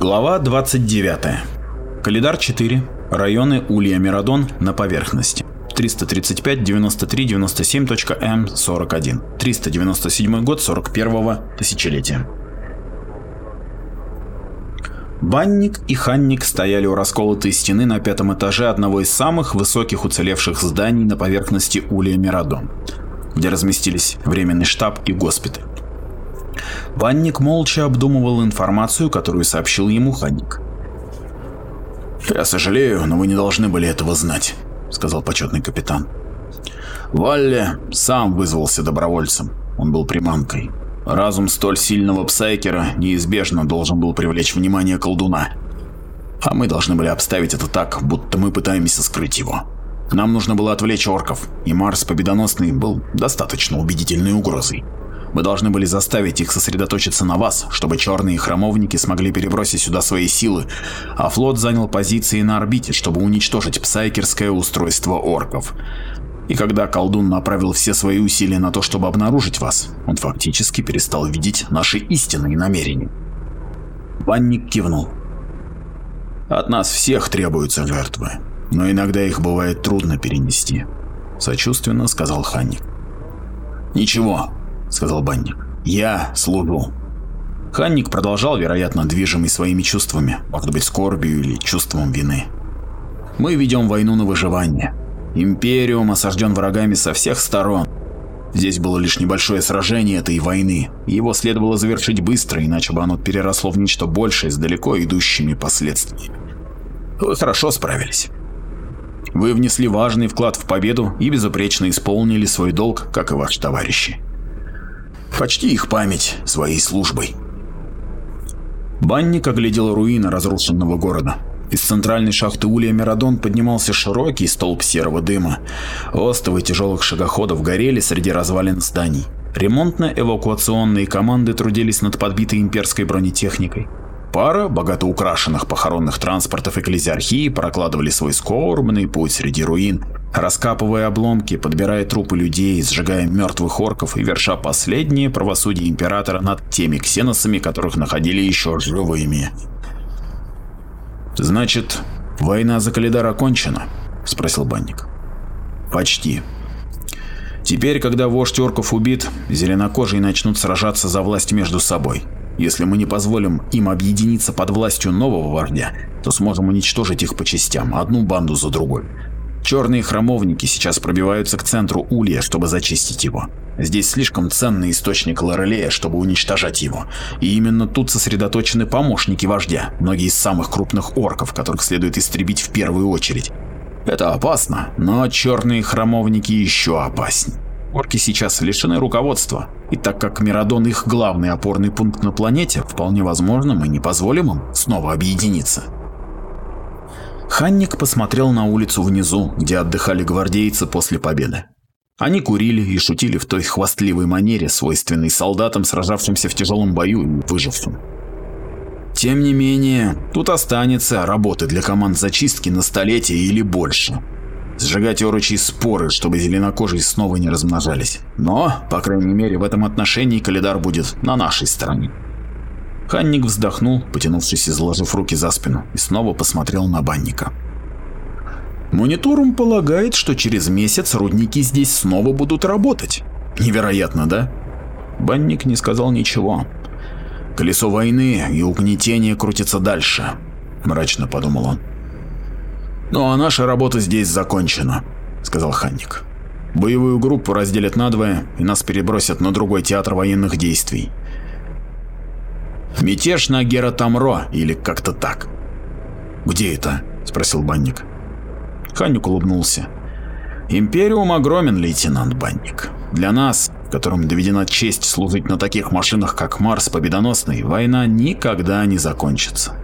Глава 29. Калидар 4. Районы Улья Мирадон на поверхности. 335-93-97.М41. 397 год 41-го тысячелетия. Банник и Ханник стояли у расколотой стены на пятом этаже одного из самых высоких уцелевших зданий на поверхности Улья Мирадон, где разместились временный штаб и госпиталь. Банник молча обдумывал информацию, которую сообщил ему Ханник. «Я сожалею, но вы не должны были этого знать», — сказал почетный капитан. Валле сам вызвался добровольцем. Он был приманкой. Разум столь сильного псайкера неизбежно должен был привлечь внимание колдуна. А мы должны были обставить это так, будто мы пытаемся скрыть его. Нам нужно было отвлечь орков, и Марс Победоносный был достаточно убедительной угрозой. Мы должны были заставить их сосредоточиться на вас, чтобы черные храмовники смогли перебросить сюда свои силы, а флот занял позиции на орбите, чтобы уничтожить псайкерское устройство орков. И когда колдун направил все свои усилия на то, чтобы обнаружить вас, он фактически перестал видеть наши истинные намерения. Банник кивнул. От нас всех требуются жертвы, но иногда их бывает трудно перенести, сочувственно сказал Ханник. Ничего, сказал банник. Я служу. Ханник продолжал, вероятно, движимый своими чувствами, может быть, скорбью или чувством вины. Мы ведем войну на выживание. Империум осажден врагами со всех сторон. Здесь было лишь небольшое сражение этой войны, его следовало завершить быстро, иначе бы оно переросло в нечто большее с далеко идущими последствиями. Вы хорошо справились. Вы внесли важный вклад в победу и безупречно исполнили свой долг, как и ваши товарищи. Почти их память своей службой. Банник оглядел руины разрушенного города. Из центральной шахты Улья Мирадон поднимался широкий столб серого дыма. Остовы тяжелых шагоходов горели среди развалин зданий. Ремонтно-эвакуационные команды трудились над подбитой имперской бронетехникой. Пара богато украшенных похоронных транспортов экклезиархии прокладывали свой скорбный путь среди руин, раскапывая обломки, подбирая трупы людей, сжигая мертвых орков и верша последнее правосудие императора над теми ксеносами, которых находили еще живыми. «Значит, война за Калидар окончена?» – спросил банник. «Почти. Теперь, когда вождь орков убит, зеленокожие начнут сражаться за власть между собой. Если мы не позволим им объединиться под властью нового вождя, то сможем уничтожить их по частям, одну банду за другой. Черные храмовники сейчас пробиваются к центру Улья, чтобы зачистить его. Здесь слишком ценный источник Лорелея, чтобы уничтожать его. И именно тут сосредоточены помощники вождя, многие из самых крупных орков, которых следует истребить в первую очередь. Это опасно, но черные храмовники еще опаснее. Орки сейчас лишены руководства, и так как Мирадон их главный опорный пункт на планете, вполне возможно мы не позволим им снова объединиться. Ханник посмотрел на улицу внизу, где отдыхали гвардейцы после победы. Они курили и шутили в той хвастливой манере, свойственной солдатам, сражавшимся в тяжелом бою и выжившим. Тем не менее, тут останется работы для команд зачистки на столетие или больше. Сжигать орочьи споры, чтобы зеленокожие снова не размножались. Но, по крайней мере, в этом отношении Калидар будет на нашей стороне. Ханник вздохнул, потянувшись и заложив руки за спину, и снова посмотрел на банника. Мониторум полагает, что через месяц рудники здесь снова будут работать. Невероятно, да? Банник не сказал ничего. Колесо войны и угнетение крутится дальше, мрачно подумал он. Ну а наша работа здесь закончена, сказал Ханник. Боевую группу разделят надвое и нас перебросят на другой театр военных действий. Мятеж на Гератамро или как-то так. Где это? спросил банник. Ханник улыбнулся. Империум огромен, лейтенант Банник. Для нас, которым доведена честь служить на таких машинах, как Марс Победоносный, война никогда не закончится.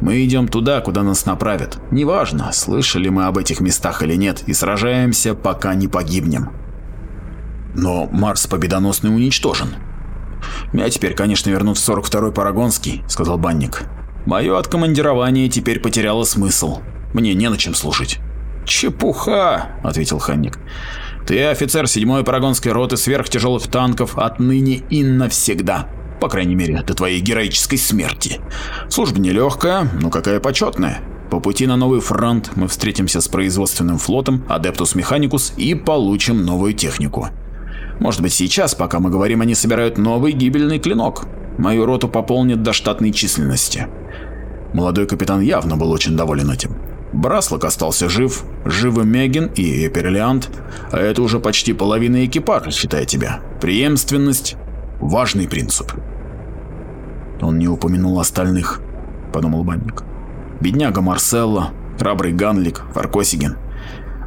Мы идем туда, куда нас направят. Неважно, слышали мы об этих местах или нет, и сражаемся, пока не погибнем. Но Марс Победоносный уничтожен. Меня теперь, конечно, вернут в 42-й Парагонский, сказал Банник. Мое откомандирование теперь потеряло смысл. Мне не на чем служить. «Чепуха!» – ответил Ханник. «Ты офицер 7-й парагонской роты сверхтяжелых танков отныне и навсегда. По крайней мере, до твоей героической смерти. Служба нелегкая, но какая почетная. По пути на новый фронт мы встретимся с производственным флотом Adeptus Mechanicus и получим новую технику. Может быть сейчас, пока мы говорим, они собирают новый гибельный клинок. Мою роту пополнят до штатной численности. Молодой капитан явно был очень доволен этим. Браслок остался жив, живы Мегин и Эперлиант, а это уже почти половина экипажа, считай тебя. Преемственность – важный принцип. Он не упомянул остальных, подумал банник. Бедняга Марселло, храбрый Ганлик, Фаркосиген,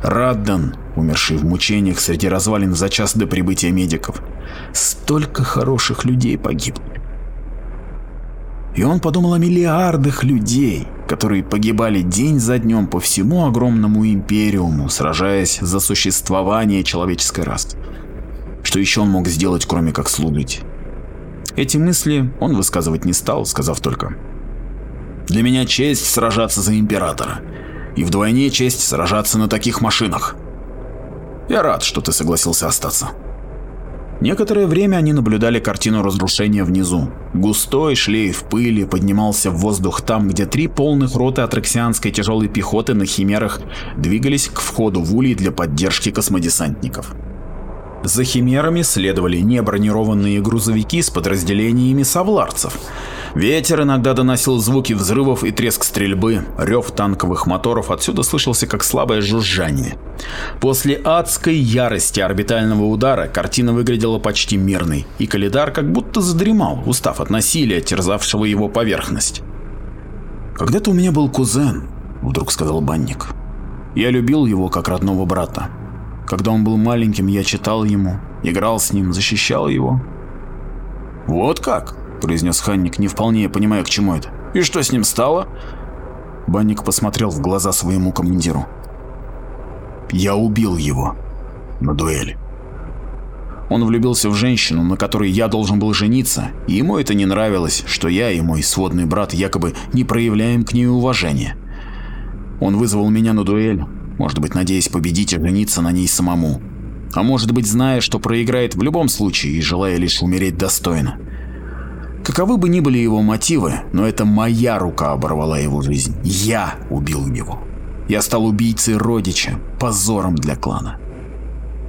Раддан, умерший в мучениях среди развалин за час до прибытия медиков. Столько хороших людей погибло. И он подумал о миллиардах людей, которые погибали день за днем по всему огромному империуму, сражаясь за существование человеческой расы. Что еще он мог сделать, кроме как служить? Эти мысли он высказывать не стал, сказав только для меня честь сражаться за Императора. И вдвойне честь сражаться на таких машинах. Я рад, что ты согласился остаться. Некоторое время они наблюдали картину разрушения внизу. Густой шлейф пыли поднимался в воздух там, где три полных роты атраксианской тяжелой пехоты на химерах двигались к входу в улей для поддержки космодесантников. За химерами следовали небронированные грузовики с подразделениями савларцев, Ветер иногда доносил звуки взрывов и треск стрельбы, рев танковых моторов отсюда слышался как слабое жужжание. После адской ярости орбитального удара картина выглядела почти мирной, и Калидар как будто задремал, устав от насилия, терзавшего его поверхность. «Когда-то у меня был кузен», — вдруг сказал банник. «Я любил его как родного брата. Когда он был маленьким, я читал ему, играл с ним, защищал его». «Вот как?» произнес Ханник, не вполне понимая, к чему это. «И что с ним стало?» Банник посмотрел в глаза своему командиру. «Я убил его. На дуэли. Он влюбился в женщину, на которой я должен был жениться, и ему это не нравилось, что я и мой сводный брат якобы не проявляем к ней уважения. Он вызвал меня на дуэль, может быть, надеясь победить и жениться на ней самому. А может быть, зная, что проиграет в любом случае и желая лишь умереть достойно. Каковы бы ни были его мотивы, но это моя рука оборвала его жизнь. Я убил его. Я стал убийцей родича, позором для клана.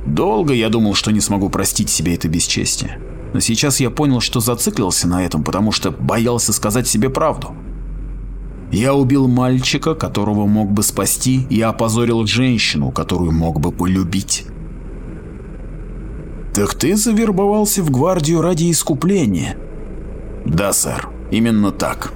Долго я думал, что не смогу простить себе это бесчестие. Но сейчас я понял, что зациклился на этом, потому что боялся сказать себе правду. Я убил мальчика, которого мог бы спасти, и опозорил женщину, которую мог бы полюбить. «Так ты завербовался в гвардию ради искупления», да, сэр, именно так.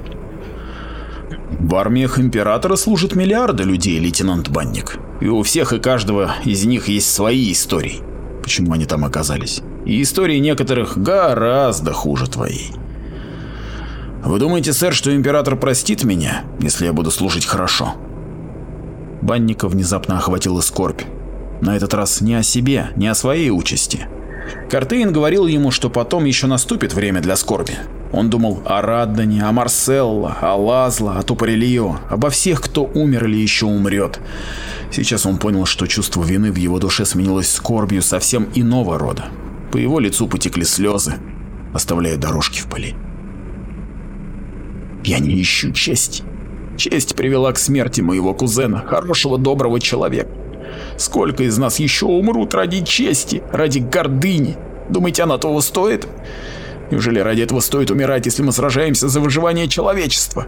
В армиях Императора служат миллиарды людей, лейтенант Банник. И у всех и каждого из них есть свои истории, почему они там оказались. И истории некоторых гораздо хуже твоей. Вы думаете, сэр, что Император простит меня, если я буду служить хорошо? Банника внезапно охватила скорбь. На этот раз не о себе, не о своей участи. Картейн говорил ему, что потом еще наступит время для скорби. Он думал о Раддане, о Марселло, о Лазло, о Тупорелио, обо всех, кто умер или еще умрет. Сейчас он понял, что чувство вины в его душе сменилось скорбью совсем иного рода. По его лицу потекли слезы, оставляя дорожки в пыли. «Я не ищу чести. Честь привела к смерти моего кузена, хорошего доброго человека. Сколько из нас еще умрут ради чести, ради гордыни? Думаете, она того стоит?» Неужели ради этого стоит умирать, если мы сражаемся за выживание человечества?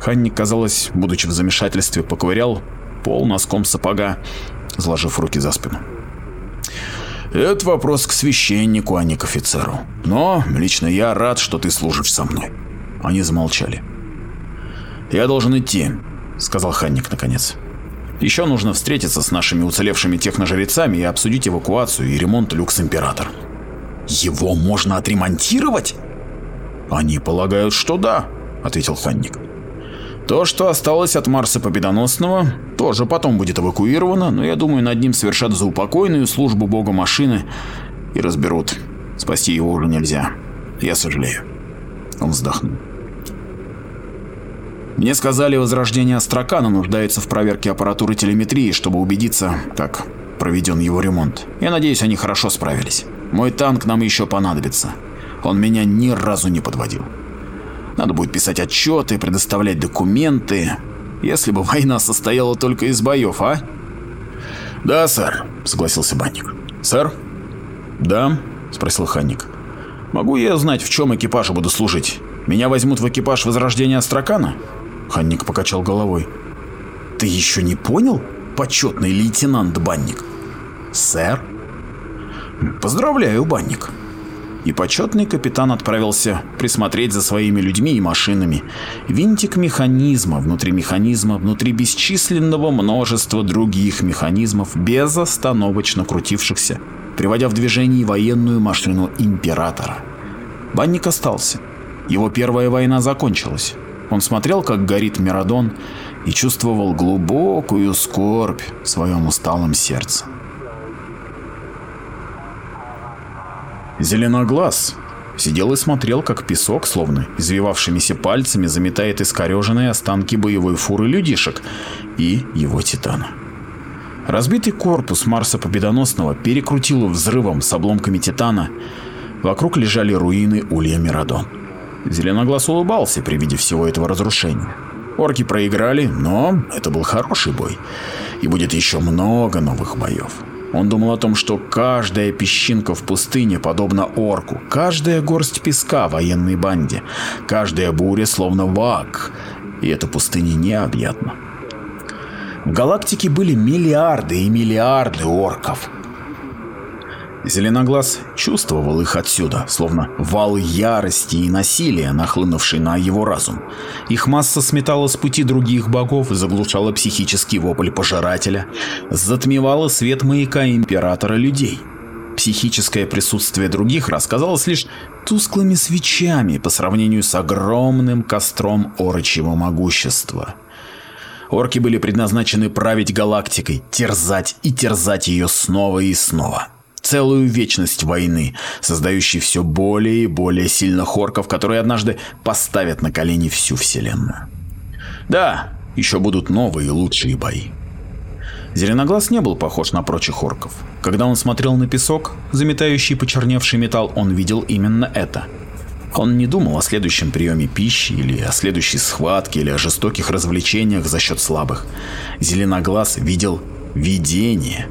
Ханник, казалось, будучи в замешательстве, поковырял пол носком сапога, сложив руки за спину. Это вопрос к священнику, а не к офицеру. Но лично я рад, что ты служишь со мной. Они замолчали. Я должен идти, сказал Ханник наконец. Еще нужно встретиться с нашими уцелевшими техножрецами и обсудить эвакуацию и ремонт люкс-император. Его можно отремонтировать? Они полагают, что да, ответил Ханник. То, что осталось от Марса Победоносного, тоже потом будет эвакуировано, но я думаю, над ним совершат заупокойную службу бога машины и разберут. Спасти его уже нельзя. Я сожалею. Он вздохнул. Мне сказали, возрождение Астракана нуждается в проверке аппаратуры телеметрии, чтобы убедиться, как проведен его ремонт. Я надеюсь, они хорошо справились. Мой танк нам еще понадобится. Он меня ни разу не подводил. Надо будет писать отчеты, предоставлять документы. Если бы война состояла только из боев, а? Да, сэр, согласился банник. Сэр? Да, спросил Ханник. Могу я знать, в чем экипажу буду служить? Меня возьмут в экипаж Возрождения Астракана? Ханник покачал головой. Ты еще не понял, почетный лейтенант Банник? Сэр? Поздравляю, Банник. И почетный капитан отправился присмотреть за своими людьми и машинами. Винтик механизма, внутри механизма, внутри бесчисленного множества других механизмов, безостановочно крутившихся, приводя в движение военную машину Императора. Банник остался. Его первая война закончилась. Он смотрел, как горит Мирадон, и чувствовал глубокую скорбь в своем усталом сердце. Зеленоглаз сидел и смотрел, как песок, словно извивавшимися пальцами, заметает искореженные останки боевой фуры людишек и его титана. Разбитый корпус Марса Победоносного перекрутило взрывом с обломками титана. Вокруг лежали руины Улья Мирадон. Зеленоглаз улыбался при виде всего этого разрушения. Орки проиграли, но это был хороший бой. И будет еще много новых боев. Он думал о том, что каждая песчинка в пустыне подобна орку, каждая горсть песка военной банде, каждая буря словно вак, и эта пустыня необъятна. В галактике были миллиарды и миллиарды орков, Зеленоглаз чувствовал их отсюда, словно вал ярости и насилия, нахлынувший на его разум. Их масса сметала с пути других богов, заглушала психический вопль пожирателя, затмевала свет маяка императора людей. Психическое присутствие других рассказалось лишь тусклыми свечами по сравнению с огромным костром орочьего могущества. Орки были предназначены править галактикой, терзать и терзать ее снова и снова целую вечность войны, создающей все более и более сильных орков, которые однажды поставят на колени всю вселенную. Да, еще будут новые и лучшие бои. Зеленоглаз не был похож на прочих орков. Когда он смотрел на песок, заметающий почерневший металл, он видел именно это. Он не думал о следующем приеме пищи, или о следующей схватке, или о жестоких развлечениях за счет слабых. Зеленоглаз видел видение,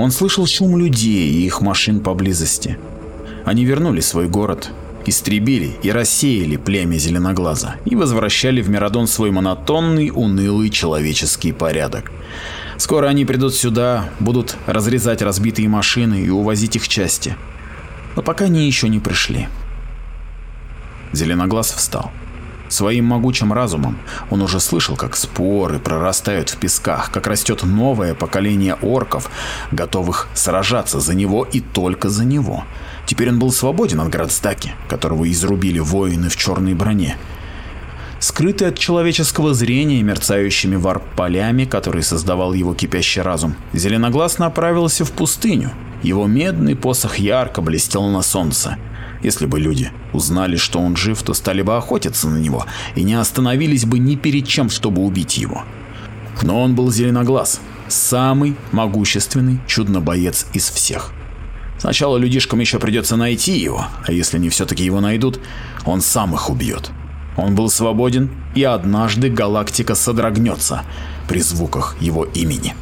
он слышал шум людей и их машин поблизости. Они вернули свой город, истребили и рассеяли племя Зеленоглаза и возвращали в Мирадон свой монотонный, унылый человеческий порядок. Скоро они придут сюда, будут разрезать разбитые машины и увозить их части. Но пока они еще не пришли. Зеленоглаз встал. Своим могучим разумом он уже слышал, как споры прорастают в песках, как растет новое поколение орков, готовых сражаться за него и только за него. Теперь он был свободен от Градстаки, которого изрубили воины в черной броне. Скрытый от человеческого зрения мерцающими варп-полями, которые создавал его кипящий разум, Зеленоглаз направился в пустыню. Его медный посох ярко блестел на солнце. Если бы люди узнали, что он жив, то стали бы охотиться на него и не остановились бы ни перед чем, чтобы убить его. Но он был зеленоглаз, самый могущественный чудно-боец из всех. Сначала людишкам еще придется найти его, а если они все-таки его найдут, он сам их убьет. Он был свободен, и однажды галактика содрогнется при звуках его имени.